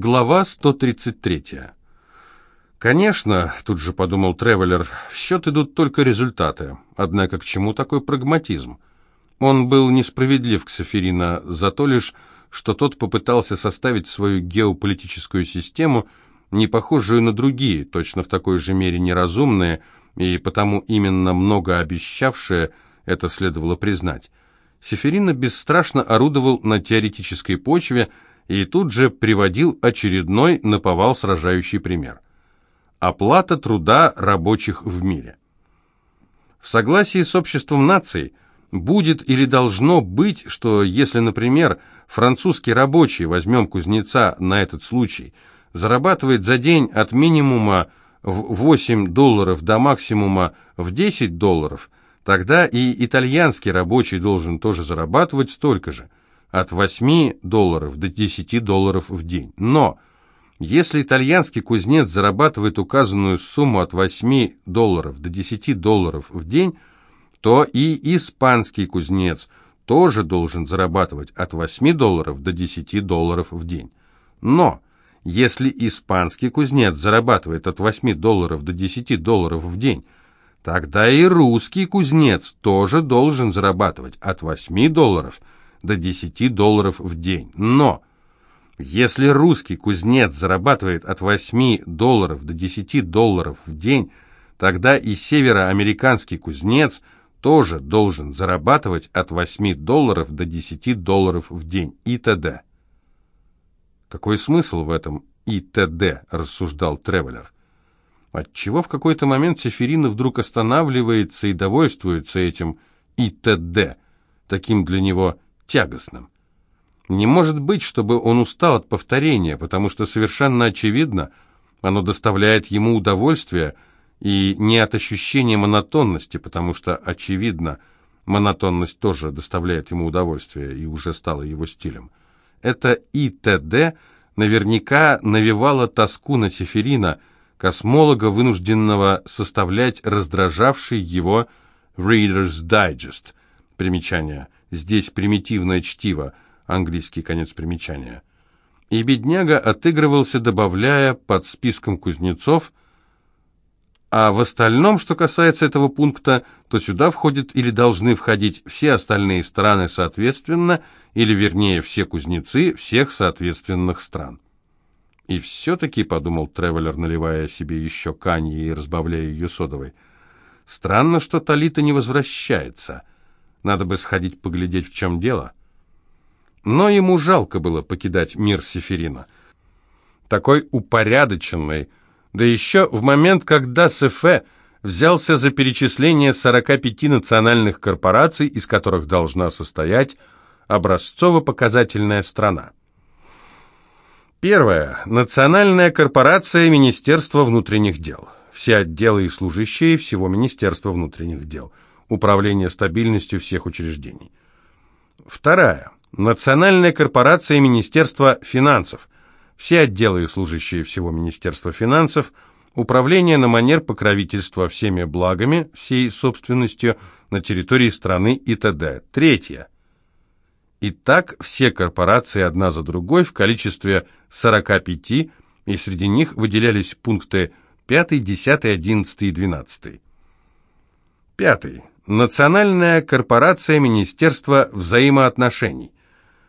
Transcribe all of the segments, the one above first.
Глава 133. Конечно, тут же подумал Тревелер, в счет идут только результаты. Однако к чему такой прагматизм? Он был несправедлив к Саферина за то лишь, что тот попытался составить свою геополитическую систему, не похожую на другие, точно в такой же мере неразумные, и потому именно много обещавшие, это следовало признать. Сеферина бесстрашно орудовал на теоретической почве и тут же приводил очередной наповал сражающий пример. Оплата труда рабочих в мире. В согласии с обществом наций будет или должно быть, что если, например, французский рабочий, возьмем кузнеца на этот случай, зарабатывает за день от минимума в 8 долларов до максимума в 10 долларов, тогда и итальянский рабочий должен тоже зарабатывать столько же – от 8 долларов до 10 долларов в день. Но если итальянский кузнец зарабатывает указанную сумму от 8 долларов до 10 долларов в день, то и испанский кузнец тоже должен зарабатывать от 8 долларов до 10 долларов в день. Но если испанский кузнец зарабатывает от 8 долларов до 10 долларов в день, тогда и русский кузнец тоже должен зарабатывать от 8 долларов до 10 долларов в день. Но если русский кузнец зарабатывает от 8 долларов до 10 долларов в день, тогда и североамериканский кузнец тоже должен зарабатывать от 8 долларов до 10 долларов в день и т.д. Какой смысл в этом и т.д., рассуждал Тревелер. Отчего в какой-то момент Сеферина вдруг останавливается и довольствуется этим и т.д., таким для него тягостным. Не может быть, чтобы он устал от повторения, потому что совершенно очевидно, оно доставляет ему удовольствие, и не от ощущения монотонности, потому что, очевидно, монотонность тоже доставляет ему удовольствие и уже стала его стилем. Это ИТД наверняка навевало тоску на Сеферина, космолога, вынужденного составлять раздражавший его Reader's Digest. Примечание – Здесь примитивное чтиво, английский конец примечания. И бедняга отыгрывался, добавляя под списком кузнецов, а в остальном, что касается этого пункта, то сюда входят или должны входить все остальные страны соответственно, или вернее все кузнецы всех соответственных стран. И все-таки, подумал Тревелер, наливая себе еще каньи и разбавляя ее содовой, странно, что Талита не возвращается – надо бы сходить поглядеть, в чем дело. Но ему жалко было покидать мир Сеферина. Такой упорядоченный, да еще в момент, когда Сефе взялся за перечисление 45 национальных корпораций, из которых должна состоять образцово-показательная страна. Первое. Национальная корпорация Министерства внутренних дел. Все отделы и служащие всего Министерства внутренних дел – управления стабильностью всех учреждений. Вторая. Национальная корпорация Министерства финансов. Все отделы и служащие всего Министерства финансов, управление на манер покровительства всеми благами, всей собственностью на территории страны и т.д. Третье. Итак, все корпорации одна за другой в количестве 45, и среди них выделялись пункты 5, 10, 11 и 12. Пятый. Национальная корпорация Министерства взаимоотношений.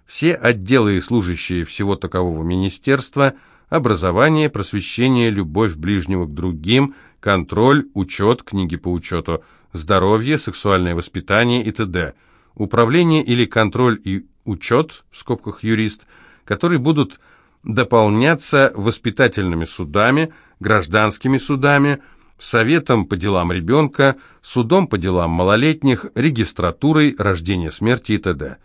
Все отделы и служащие всего такового министерства – образование, просвещение, любовь ближнего к другим, контроль, учет, книги по учету, здоровье, сексуальное воспитание и т.д. Управление или контроль и учет, в скобках юрист, которые будут дополняться воспитательными судами, гражданскими судами – Советом по делам ребенка, судом по делам малолетних, регистратурой, рождения, смерти и т.д.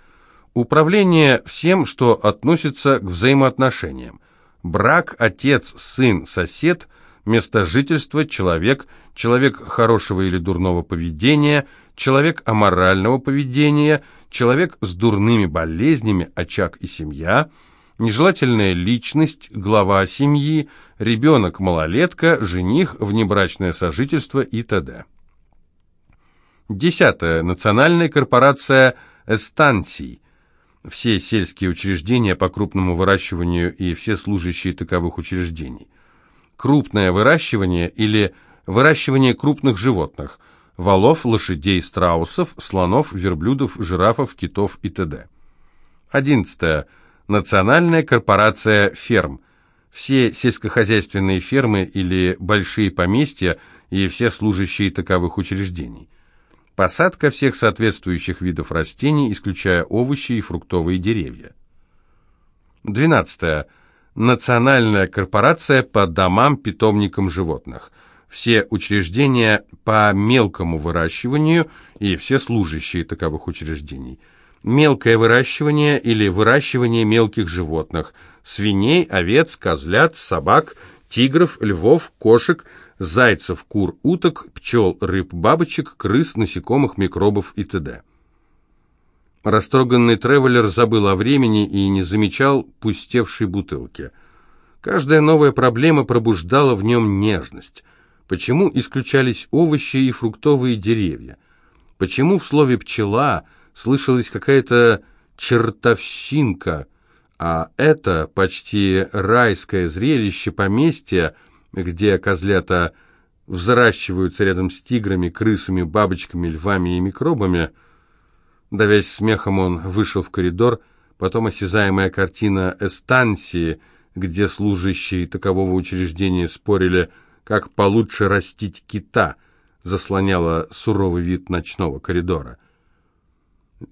Управление всем, что относится к взаимоотношениям. Брак, отец, сын, сосед, место жительства, человек, человек хорошего или дурного поведения, человек аморального поведения, человек с дурными болезнями, очаг и семья – нежелательная личность, глава семьи, ребенок-малолетка, жених, внебрачное сожительство и т.д. Десятое. Национальная корпорация эстанций. все сельские учреждения по крупному выращиванию и все служащие таковых учреждений. Крупное выращивание или выращивание крупных животных – валов, лошадей, страусов, слонов, верблюдов, жирафов, китов и т.д. 11. Национальная корпорация ферм. Все сельскохозяйственные фермы или большие поместья и все служащие таковых учреждений. Посадка всех соответствующих видов растений, исключая овощи и фруктовые деревья. 12. Национальная корпорация по домам-питомникам животных. Все учреждения по мелкому выращиванию и все служащие таковых учреждений. Мелкое выращивание или выращивание мелких животных – свиней, овец, козлят, собак, тигров, львов, кошек – зайцев, кур, уток, пчел, рыб, бабочек, крыс, насекомых, микробов и т.д. Растроганный тревелер забыл о времени и не замечал пустевшей бутылки. Каждая новая проблема пробуждала в нем нежность. Почему исключались овощи и фруктовые деревья? Почему в слове «пчела» слышалась какая-то чертовщинка, а это почти райское зрелище поместья – где козлята взращиваются рядом с тиграми, крысами, бабочками, львами и микробами. Давясь смехом, он вышел в коридор, потом осязаемая картина эстанции, где служащие такового учреждения спорили, как получше растить кита, заслоняла суровый вид ночного коридора.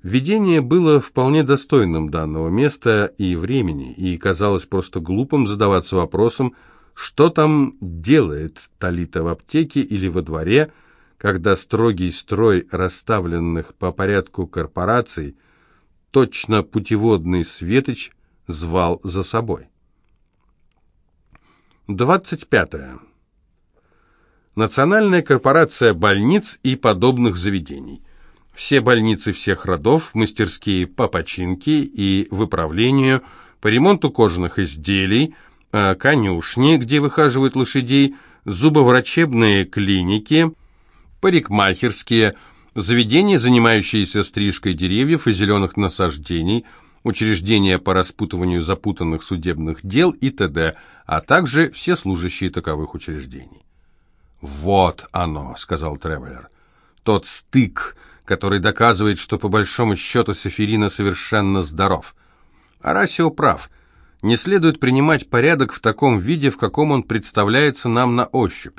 Видение было вполне достойным данного места и времени, и казалось просто глупым задаваться вопросом, что там делает Талита в аптеке или во дворе, когда строгий строй расставленных по порядку корпораций, точно путеводный светоч, звал за собой? 25. Национальная корпорация больниц и подобных заведений. Все больницы всех родов, мастерские по починке и выправлению, по ремонту кожаных изделий – Э, конюшни, где выхаживают лошадей, зубоврачебные клиники, парикмахерские, заведения, занимающиеся стрижкой деревьев и зеленых насаждений, учреждения по распутыванию запутанных судебных дел и т.д., а также все служащие таковых учреждений. «Вот оно», — сказал Тревелер, — «тот стык, который доказывает, что по большому счету Сеферина совершенно здоров. Арасио прав — не следует принимать порядок в таком виде, в каком он представляется нам на ощупь.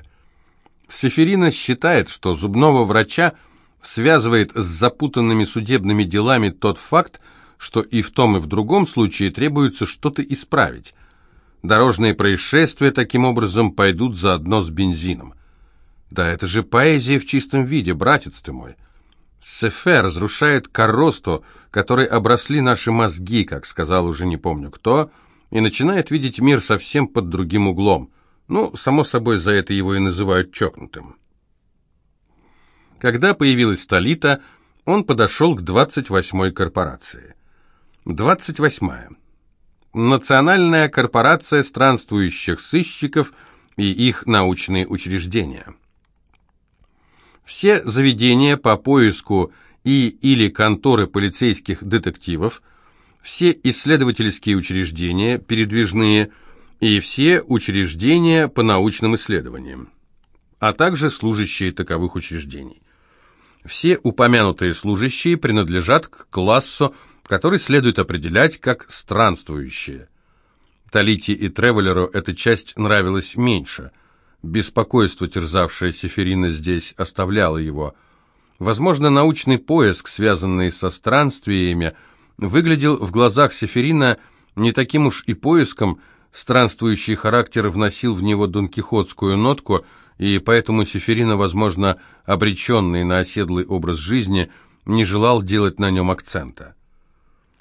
Сеферина считает, что зубного врача связывает с запутанными судебными делами тот факт, что и в том, и в другом случае требуется что-то исправить. Дорожные происшествия таким образом пойдут заодно с бензином. Да это же поэзия в чистом виде, братец ты мой. Сефе разрушает коросту, которой обросли наши мозги, как сказал уже не помню кто, — и начинает видеть мир совсем под другим углом. Ну, само собой, за это его и называют чокнутым. Когда появилась Талита, он подошел к 28-й корпорации. 28-я. Национальная корпорация странствующих сыщиков и их научные учреждения. Все заведения по поиску и или конторы полицейских детективов – все исследовательские учреждения, передвижные, и все учреждения по научным исследованиям, а также служащие таковых учреждений. Все упомянутые служащие принадлежат к классу, который следует определять как странствующие. Талити и Тревелеру эта часть нравилась меньше. Беспокойство, терзавшее Сеферина здесь, оставляло его. Возможно, научный поиск, связанный со странствиями, выглядел в глазах Сеферина не таким уж и поиском, странствующий характер вносил в него донкихотскую нотку, и поэтому Сеферина, возможно, обреченный на оседлый образ жизни, не желал делать на нем акцента.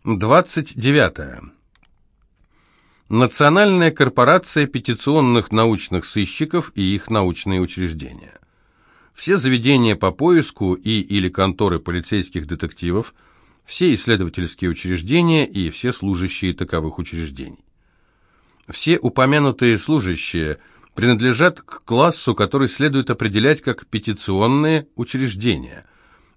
29. Национальная корпорация петиционных научных сыщиков и их научные учреждения. Все заведения по поиску и или конторы полицейских детективов – все исследовательские учреждения и все служащие таковых учреждений. Все упомянутые служащие принадлежат к классу, который следует определять как петиционные учреждения,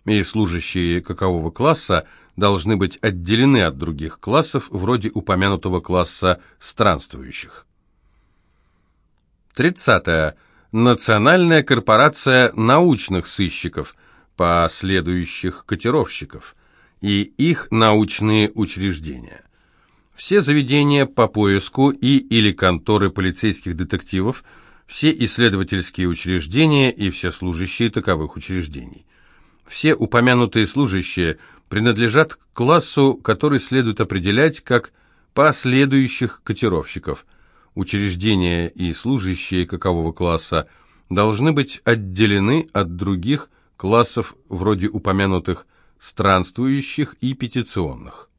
и служащие какового класса должны быть отделены от других классов, вроде упомянутого класса странствующих. 30. Национальная корпорация научных сыщиков, последующих котировщиков, и их научные учреждения. Все заведения по поиску и или конторы полицейских детективов, все исследовательские учреждения и все служащие таковых учреждений. Все упомянутые служащие принадлежат к классу, который следует определять как последующих котировщиков. Учреждения и служащие какового класса должны быть отделены от других классов вроде упомянутых странствующих и петиционных.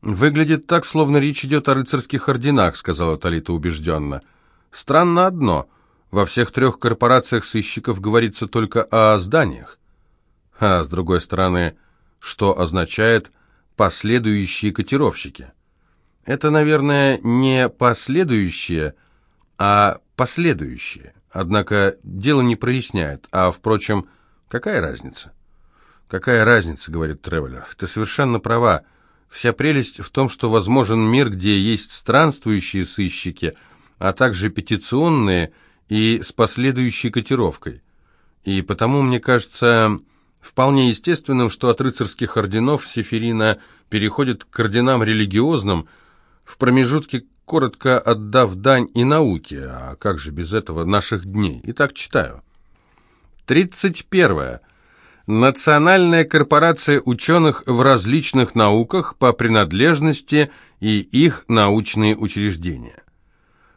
«Выглядит так, словно речь идет о рыцарских орденах», — сказала Талита убежденно. «Странно одно. Во всех трех корпорациях сыщиков говорится только о зданиях. А с другой стороны, что означает «последующие котировщики»? Это, наверное, не «последующие», а «последующие». Однако дело не проясняет. А, впрочем, какая разница? «Какая разница?» — говорит Тревелер. «Ты совершенно права. Вся прелесть в том, что возможен мир, где есть странствующие сыщики, а также петиционные и с последующей котировкой. И потому, мне кажется, вполне естественным, что от рыцарских орденов Сеферина переходит к орденам религиозным, в промежутке коротко отдав дань и науке, а как же без этого наших дней. Итак, читаю. Тридцать первое. Национальная корпорация ученых в различных науках по принадлежности и их научные учреждения.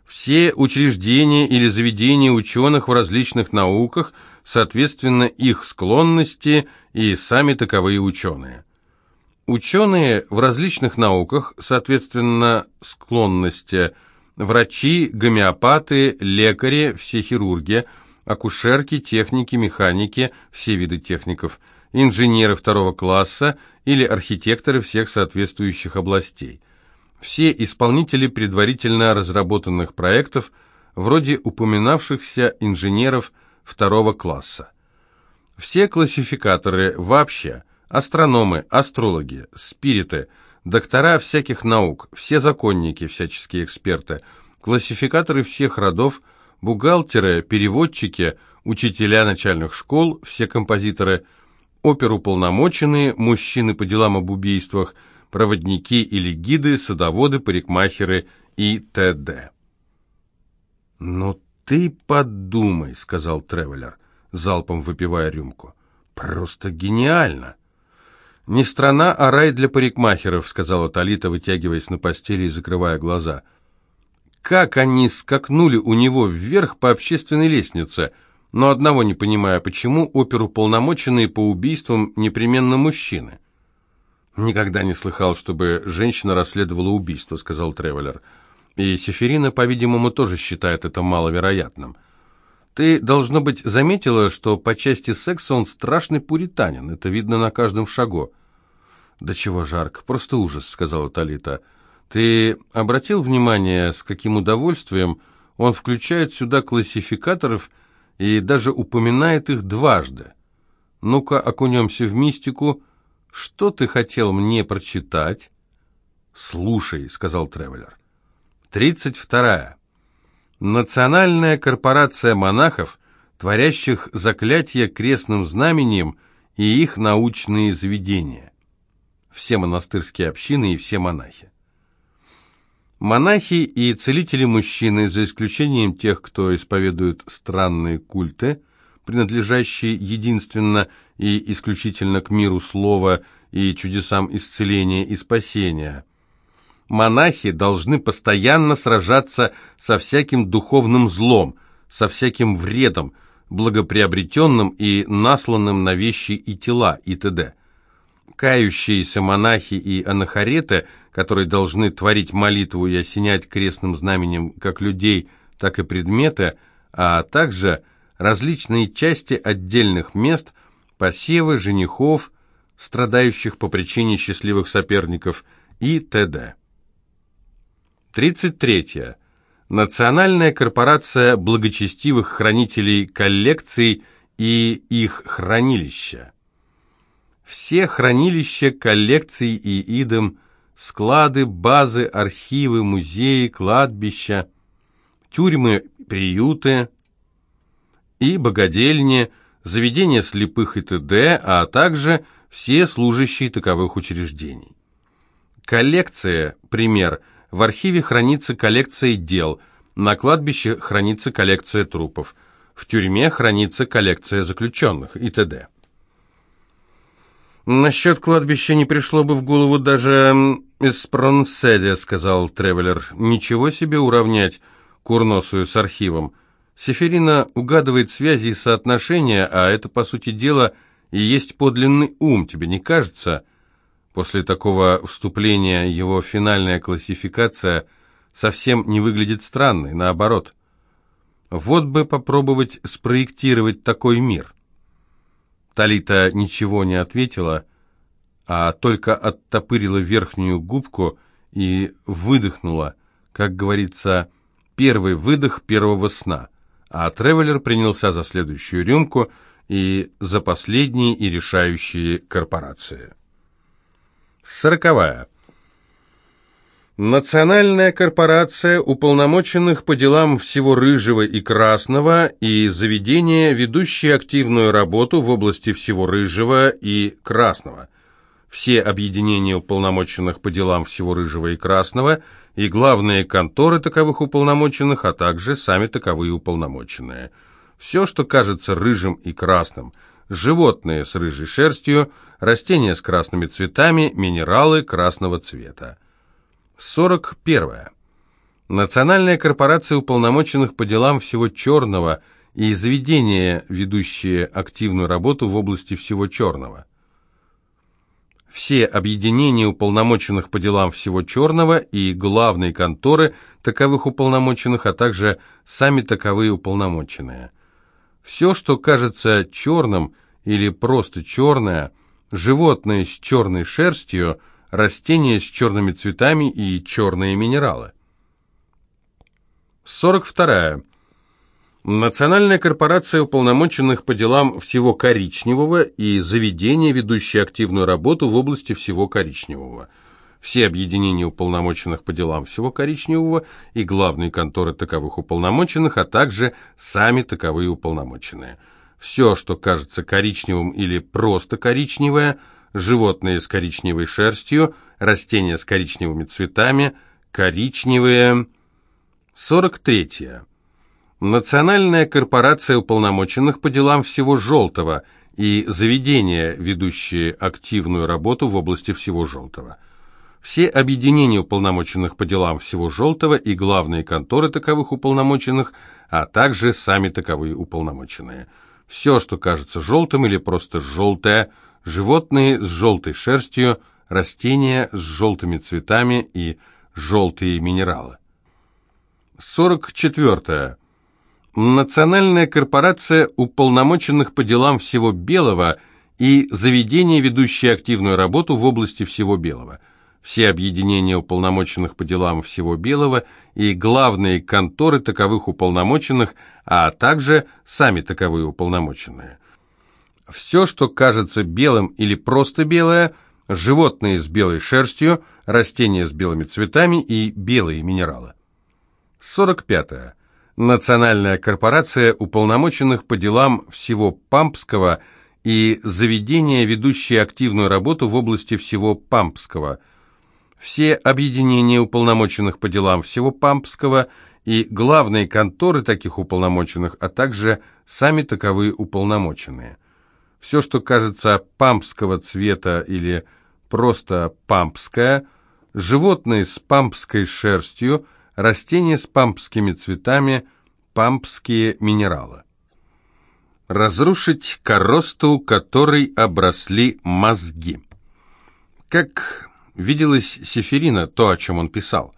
Все учреждения или заведения ученых в различных науках, соответственно, их склонности и сами таковые ученые. Ученые в различных науках, соответственно, склонности, врачи, гомеопаты, лекари, все хирурги – акушерки, техники, механики, все виды техников, инженеры второго класса или архитекторы всех соответствующих областей. Все исполнители предварительно разработанных проектов, вроде упоминавшихся инженеров второго класса. Все классификаторы вообще, астрономы, астрологи, спириты, доктора всяких наук, все законники, всяческие эксперты, классификаторы всех родов – бухгалтеры, переводчики, учителя начальных школ, все композиторы, оперуполномоченные, мужчины по делам об убийствах, проводники или гиды, садоводы, парикмахеры и т.д. «Ну ты подумай», — сказал Тревелер, залпом выпивая рюмку. «Просто гениально!» «Не страна, а рай для парикмахеров», — сказала Талита, вытягиваясь на постели и закрывая глаза — как они скакнули у него вверх по общественной лестнице, но одного не понимая, почему оперуполномоченные по убийствам непременно мужчины. «Никогда не слыхал, чтобы женщина расследовала убийство», — сказал Тревелер. «И Сеферина, по-видимому, тоже считает это маловероятным. Ты, должно быть, заметила, что по части секса он страшный пуританин. Это видно на каждом шагу». «Да чего жарко, просто ужас», — сказала Талита. Ты обратил внимание, с каким удовольствием он включает сюда классификаторов и даже упоминает их дважды? Ну-ка, окунемся в мистику. Что ты хотел мне прочитать? «Слушай», — сказал Тревелер. «Тридцать вторая. Национальная корпорация монахов, творящих заклятия крестным знамением и их научные заведения. Все монастырские общины и все монахи. Монахи и целители-мужчины, за исключением тех, кто исповедует странные культы, принадлежащие единственно и исключительно к миру слова и чудесам исцеления и спасения. Монахи должны постоянно сражаться со всяким духовным злом, со всяким вредом, благоприобретенным и насланным на вещи и тела и т.д. Кающиеся монахи и анахареты – которые должны творить молитву и осенять крестным знаменем как людей, так и предметы, а также различные части отдельных мест, посевы, женихов, страдающих по причине счастливых соперников и т.д. 33. Национальная корпорация благочестивых хранителей коллекций и их хранилища. все хранилища коллекций и идом, склады, базы, архивы, музеи, кладбища, тюрьмы, приюты и богадельни, заведения слепых и т.д., а также все служащие таковых учреждений. Коллекция, пример, в архиве хранится коллекция дел, на кладбище хранится коллекция трупов, в тюрьме хранится коллекция заключенных и т.д. «Насчет кладбища не пришло бы в голову даже из Пронседе», — сказал Тревелер. «Ничего себе уравнять курносую с архивом. Сеферина угадывает связи и соотношения, а это, по сути дела, и есть подлинный ум, тебе не кажется?» После такого вступления его финальная классификация совсем не выглядит странной, наоборот. Вот бы попробовать спроектировать такой мир. Талита ничего не ответила, а только оттопырила верхнюю губку и выдохнула, как говорится, первый выдох первого сна. А Тревелер принялся за следующую рюмку и за последние и решающие корпорации. Сороковая. Национальная корпорация уполномоченных по делам всего рыжего и красного и заведения, ведущие активную работу в области всего рыжего и красного. Все объединения уполномоченных по делам всего рыжего и красного и главные конторы таковых уполномоченных, а также сами таковые уполномоченные. Все, что кажется рыжим и красным, животные с рыжей шерстью, растения с красными цветами, минералы красного цвета. 41. Национальная корпорация уполномоченных по делам всего черного и заведения, ведущие активную работу в области всего черного. Все объединения уполномоченных по делам всего черного и главные конторы таковых уполномоченных, а также сами таковые уполномоченные. Все, что кажется черным или просто черное, животное с черной шерстью – растения с черными цветами и черные минералы. 42. Национальная корпорация уполномоченных по делам всего коричневого и заведения, ведущие активную работу в области всего коричневого. Все объединения уполномоченных по делам всего коричневого и главные конторы таковых уполномоченных, а также сами таковые уполномоченные. Все, что кажется коричневым или просто коричневое – животные с коричневой шерстью, растения с коричневыми цветами, коричневые. 43. Национальная корпорация уполномоченных по делам всего желтого и заведения, ведущие активную работу в области всего желтого. Все объединения уполномоченных по делам всего желтого и главные конторы таковых уполномоченных, а также сами таковые уполномоченные. Все, что кажется желтым или просто желтое – животные с желтой шерстью, растения с желтыми цветами и желтые минералы. 44. Национальная корпорация уполномоченных по делам всего белого и заведения, ведущие активную работу в области всего белого. Все объединения уполномоченных по делам всего белого и главные конторы таковых уполномоченных, а также сами таковые уполномоченные. Все, что кажется белым или просто белое, животные с белой шерстью, растения с белыми цветами и белые минералы. 45. -е. Национальная корпорация уполномоченных по делам всего Пампского и заведения, ведущие активную работу в области всего Пампского. Все объединения уполномоченных по делам всего Пампского и главные конторы таких уполномоченных, а также сами таковые уполномоченные. Все, что кажется пампского цвета или просто пампское, животные с пампской шерстью, растения с пампскими цветами, пампские минералы. Разрушить коросту, которой обросли мозги. Как виделась Сеферина, то, о чем он писал.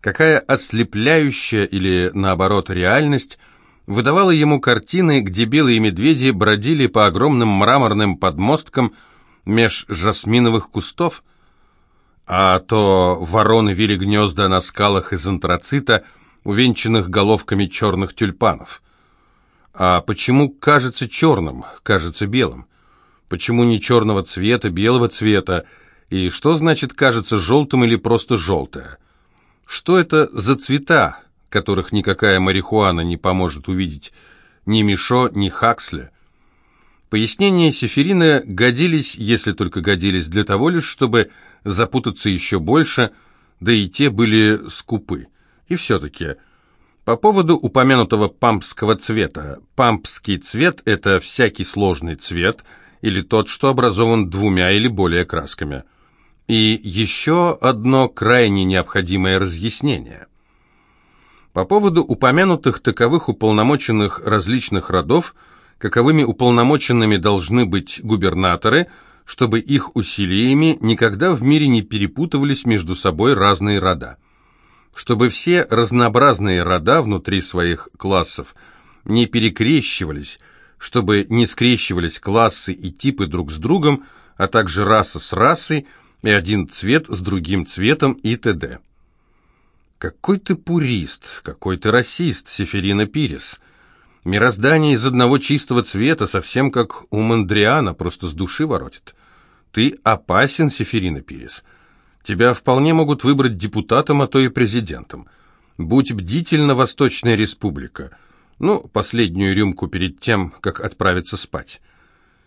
Какая ослепляющая или, наоборот, реальность – выдавала ему картины, где белые медведи бродили по огромным мраморным подмосткам меж жасминовых кустов, а то вороны вели гнезда на скалах из антрацита, увенчанных головками черных тюльпанов. А почему кажется черным, кажется белым? Почему не черного цвета, белого цвета? И что значит кажется желтым или просто желтое? Что это за цвета, которых никакая марихуана не поможет увидеть ни Мишо, ни Хаксли? Пояснения Сеферина годились, если только годились, для того лишь, чтобы запутаться еще больше, да и те были скупы. И все-таки, по поводу упомянутого пампского цвета. Пампский цвет – это всякий сложный цвет или тот, что образован двумя или более красками. И еще одно крайне необходимое разъяснение. По поводу упомянутых таковых уполномоченных различных родов – каковыми уполномоченными должны быть губернаторы, чтобы их усилиями никогда в мире не перепутывались между собой разные рода. Чтобы все разнообразные рода внутри своих классов не перекрещивались, чтобы не скрещивались классы и типы друг с другом, а также раса с расой и один цвет с другим цветом и т.д. Какой ты пурист, какой ты расист, Сеферина Пирис. Мироздание из одного чистого цвета, совсем как у Мандриана, просто с души воротит. Ты опасен, Сеферина Пирис. Тебя вполне могут выбрать депутатом, а то и президентом. Будь бдительна, Восточная Республика. Ну, последнюю рюмку перед тем, как отправиться спать.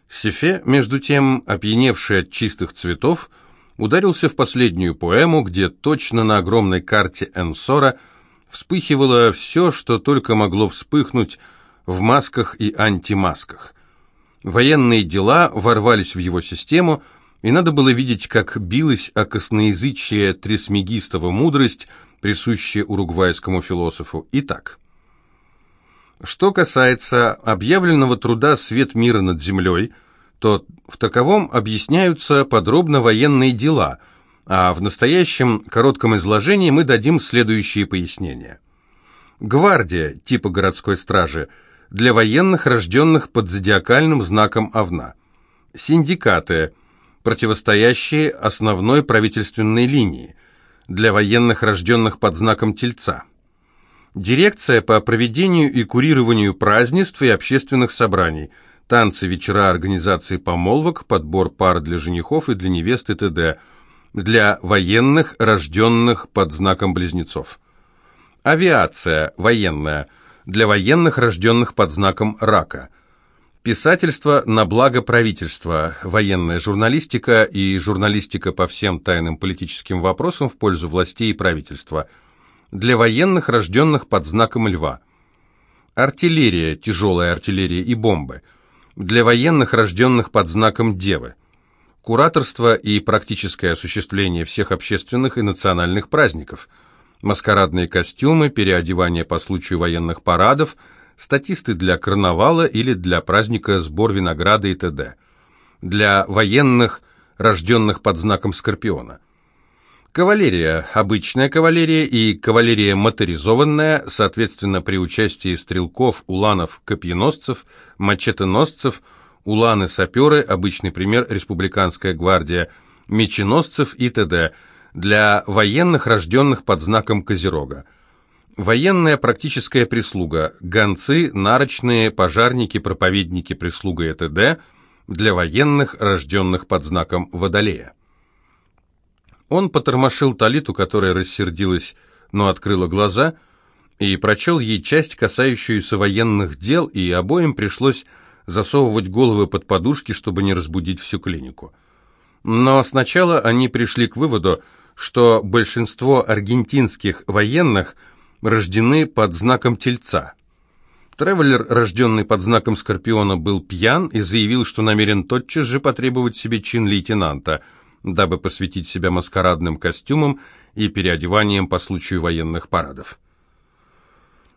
Сефе, между тем, опьяневший от чистых цветов, ударился в последнюю поэму, где точно на огромной карте Энсора вспыхивало все, что только могло вспыхнуть, в масках и антимасках. Военные дела ворвались в его систему, и надо было видеть, как билась о косноязычие Трисмегистова мудрость, присущая уругвайскому философу. Итак, что касается объявленного труда «Свет мира над землей», то в таковом объясняются подробно военные дела, а в настоящем коротком изложении мы дадим следующие пояснения. Гвардия типа городской стражи – для военных, рожденных под зодиакальным знаком Овна. Синдикаты, противостоящие основной правительственной линии, для военных, рожденных под знаком Тельца. Дирекция по проведению и курированию празднеств и общественных собраний, танцы, вечера, организации помолвок, подбор пар для женихов и для невест и т.д. Для военных, рожденных под знаком близнецов. Авиация, военная – для военных, рожденных под знаком рака. Писательство на благо правительства, военная журналистика и журналистика по всем тайным политическим вопросам в пользу властей и правительства. Для военных, рожденных под знаком льва. Артиллерия, тяжелая артиллерия и бомбы. Для военных, рожденных под знаком девы. Кураторство и практическое осуществление всех общественных и национальных праздников – маскарадные костюмы, переодевание по случаю военных парадов, статисты для карнавала или для праздника сбор винограда и т.д. Для военных, рожденных под знаком Скорпиона. Кавалерия, обычная кавалерия и кавалерия моторизованная, соответственно, при участии стрелков, уланов, копьеносцев, мачетеносцев, уланы-саперы, обычный пример, республиканская гвардия, меченосцев и т.д., для военных, рожденных под знаком Козерога. Военная практическая прислуга, гонцы, нарочные, пожарники, проповедники, прислуга и т.д. для военных, рожденных под знаком Водолея. Он потормошил Талиту, которая рассердилась, но открыла глаза, и прочел ей часть, касающуюся военных дел, и обоим пришлось засовывать головы под подушки, чтобы не разбудить всю клинику. Но сначала они пришли к выводу, что большинство аргентинских военных рождены под знаком Тельца. Тревелер, рожденный под знаком Скорпиона, был пьян и заявил, что намерен тотчас же потребовать себе чин лейтенанта, дабы посвятить себя маскарадным костюмам и переодеванием по случаю военных парадов.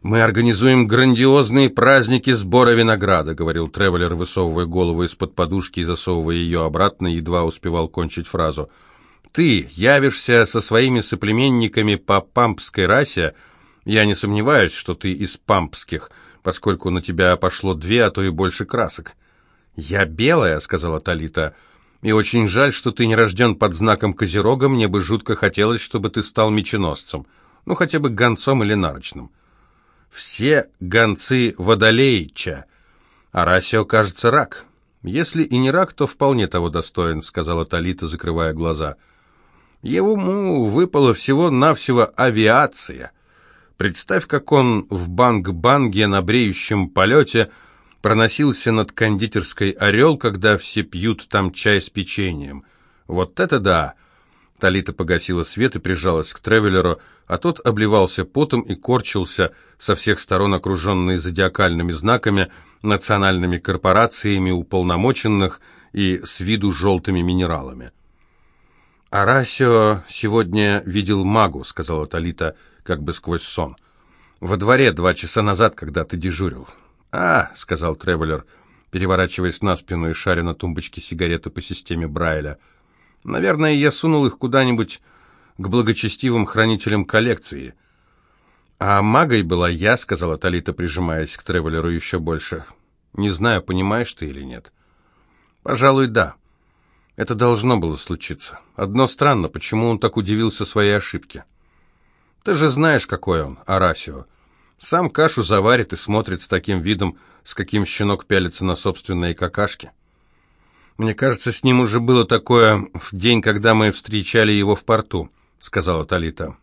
«Мы организуем грандиозные праздники сбора винограда», — говорил Тревелер, высовывая голову из-под подушки и засовывая ее обратно, едва успевал кончить фразу — ты явишься со своими соплеменниками по пампской расе, я не сомневаюсь, что ты из пампских, поскольку на тебя пошло две, а то и больше красок. «Я белая», — сказала Талита, — «и очень жаль, что ты не рожден под знаком Козерога, мне бы жутко хотелось, чтобы ты стал меченосцем, ну, хотя бы гонцом или нарочным». «Все гонцы водолеича, а Расио, кажется, рак». «Если и не рак, то вполне того достоин», — сказала Талита, закрывая глаза. «Ему выпало всего-навсего авиация. Представь, как он в банг-банге на бреющем полете проносился над кондитерской «Орел», когда все пьют там чай с печеньем. Вот это да!» Талита погасила свет и прижалась к Тревелеру, а тот обливался потом и корчился, со всех сторон окруженный зодиакальными знаками, национальными корпорациями уполномоченных и с виду желтыми минералами. «Арасио сегодня видел магу», — сказала Талита, как бы сквозь сон. «Во дворе два часа назад, когда ты дежурил». «А», — сказал Тревелер, переворачиваясь на спину и шаря на тумбочке сигареты по системе Брайля — Наверное, я сунул их куда-нибудь к благочестивым хранителям коллекции. А магой была я, сказала Талита, прижимаясь к Тревелеру еще больше. Не знаю, понимаешь ты или нет. Пожалуй, да. Это должно было случиться. Одно странно, почему он так удивился своей ошибке. Ты же знаешь, какой он, Арасио. Сам кашу заварит и смотрит с таким видом, с каким щенок пялится на собственные какашки. «Мне кажется, с ним уже было такое в день, когда мы встречали его в порту», — сказала Талита.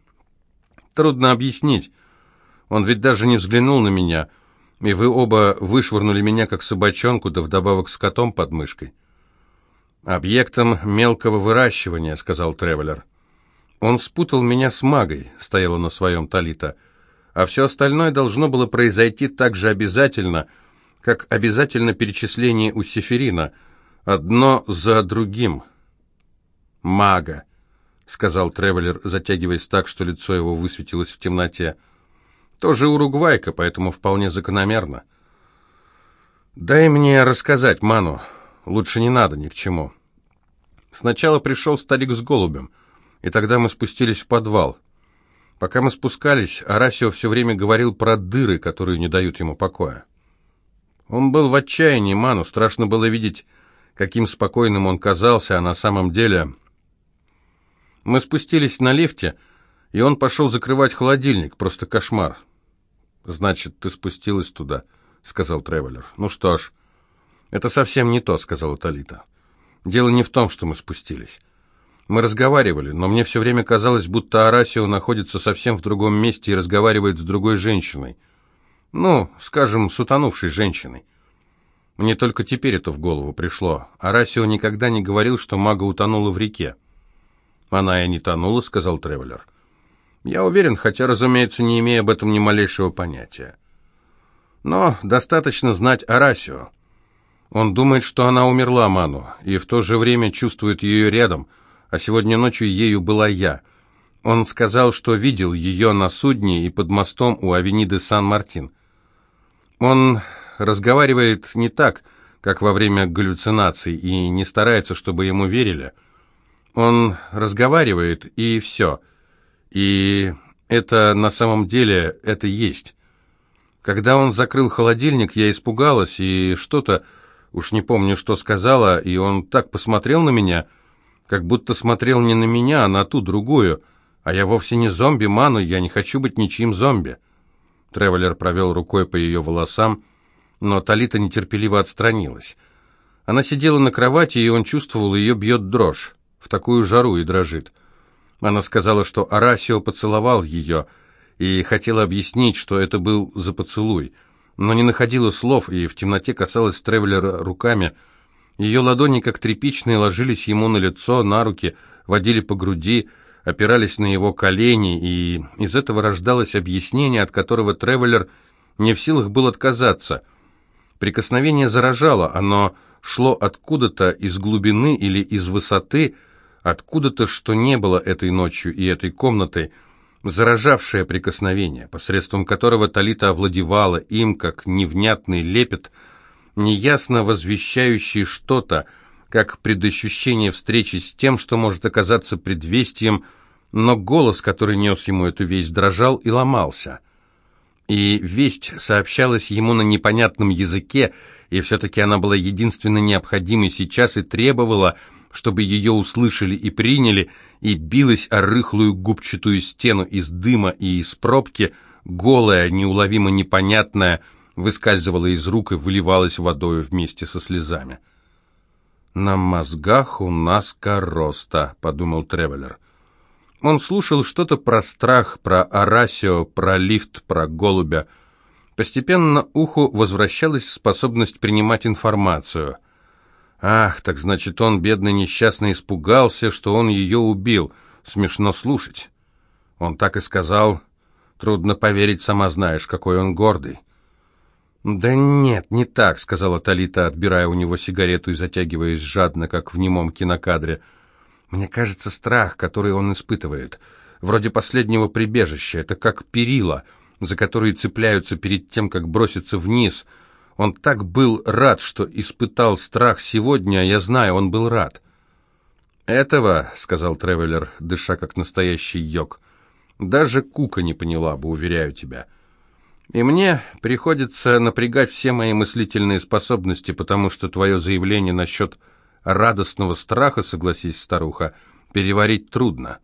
«Трудно объяснить. Он ведь даже не взглянул на меня, и вы оба вышвырнули меня, как собачонку, да вдобавок с котом под мышкой». «Объектом мелкого выращивания», — сказал Тревелер. «Он спутал меня с магой», — стояла на своем Талита. «А все остальное должно было произойти так же обязательно, как обязательно перечисление у Сеферина — Одно за другим. «Мага», — сказал Тревелер, затягиваясь так, что лицо его высветилось в темноте. «Тоже уругвайка, поэтому вполне закономерно». «Дай мне рассказать, Ману. Лучше не надо ни к чему». Сначала пришел старик с голубем, и тогда мы спустились в подвал. Пока мы спускались, Арасио все время говорил про дыры, которые не дают ему покоя. Он был в отчаянии, Ману, страшно было видеть каким спокойным он казался, а на самом деле... Мы спустились на лифте, и он пошел закрывать холодильник, просто кошмар. «Значит, ты спустилась туда», — сказал Тревелер. «Ну что ж, это совсем не то», — сказала Талита. «Дело не в том, что мы спустились. Мы разговаривали, но мне все время казалось, будто Арасио находится совсем в другом месте и разговаривает с другой женщиной. Ну, скажем, с утонувшей женщиной. Мне только теперь это в голову пришло. Арасио никогда не говорил, что мага утонула в реке. «Она и не тонула», — сказал Тревелер. «Я уверен, хотя, разумеется, не имея об этом ни малейшего понятия. Но достаточно знать Арасио. Он думает, что она умерла, Ману, и в то же время чувствует ее рядом, а сегодня ночью ею была я. Он сказал, что видел ее на судне и под мостом у Авениды Сан-Мартин. Он разговаривает не так, как во время галлюцинаций, и не старается, чтобы ему верили. Он разговаривает, и все. И это на самом деле, это есть. Когда он закрыл холодильник, я испугалась, и что-то, уж не помню, что сказала, и он так посмотрел на меня, как будто смотрел не на меня, а на ту другую. А я вовсе не зомби, Ману, я не хочу быть ничьим зомби. Тревелер провел рукой по ее волосам, но Талита нетерпеливо отстранилась. Она сидела на кровати, и он чувствовал, ее бьет дрожь. В такую жару и дрожит. Она сказала, что Арасио поцеловал ее, и хотела объяснить, что это был за поцелуй, но не находила слов, и в темноте касалась Тревелера руками. Ее ладони, как тряпичные, ложились ему на лицо, на руки, водили по груди, опирались на его колени, и из этого рождалось объяснение, от которого Тревелер не в силах был отказаться — Прикосновение заражало, оно шло откуда-то из глубины или из высоты, откуда-то, что не было этой ночью и этой комнатой, заражавшее прикосновение, посредством которого Талита овладевала им, как невнятный лепет, неясно возвещающий что-то, как предощущение встречи с тем, что может оказаться предвестием, но голос, который нес ему эту весть, дрожал и ломался. И весть сообщалась ему на непонятном языке, и все-таки она была единственно необходимой сейчас и требовала, чтобы ее услышали и приняли, и билась о рыхлую губчатую стену из дыма и из пробки, голая, неуловимо непонятная, выскальзывала из рук и выливалась водою вместе со слезами. «На мозгах у нас короста», — подумал Тревелер. Он слушал что-то про страх, про Арасио, про лифт, про голубя. Постепенно уху возвращалась способность принимать информацию. Ах, так значит, он, бедный несчастный, испугался, что он ее убил. Смешно слушать. Он так и сказал. Трудно поверить, сама знаешь, какой он гордый. «Да нет, не так», — сказала Талита, отбирая у него сигарету и затягиваясь жадно, как в немом кинокадре. «Мне кажется, страх, который он испытывает, вроде последнего прибежища, это как перила, за которые цепляются перед тем, как броситься вниз. Он так был рад, что испытал страх сегодня, а я знаю, он был рад». «Этого», — сказал Тревелер, дыша как настоящий йог, — «даже Кука не поняла бы, уверяю тебя». И мне приходится напрягать все мои мыслительные способности, потому что твое заявление насчет радостного страха, согласись, старуха, переварить трудно.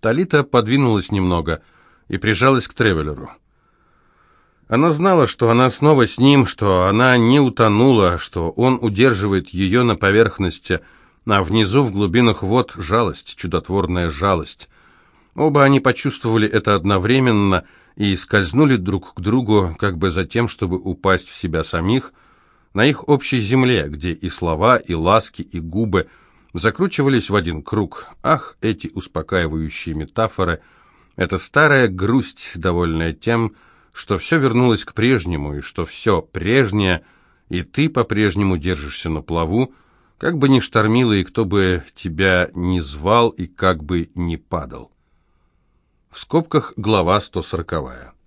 Талита подвинулась немного и прижалась к Тревелеру. Она знала, что она снова с ним, что она не утонула, что он удерживает ее на поверхности, а внизу в глубинах вод жалость, чудотворная жалость. Оба они почувствовали это одновременно — и скользнули друг к другу, как бы за тем, чтобы упасть в себя самих, на их общей земле, где и слова, и ласки, и губы закручивались в один круг. Ах, эти успокаивающие метафоры! Это старая грусть, довольная тем, что все вернулось к прежнему, и что все прежнее, и ты по-прежнему держишься на плаву, как бы ни штормило, и кто бы тебя ни звал, и как бы ни падал. В скобках глава 140.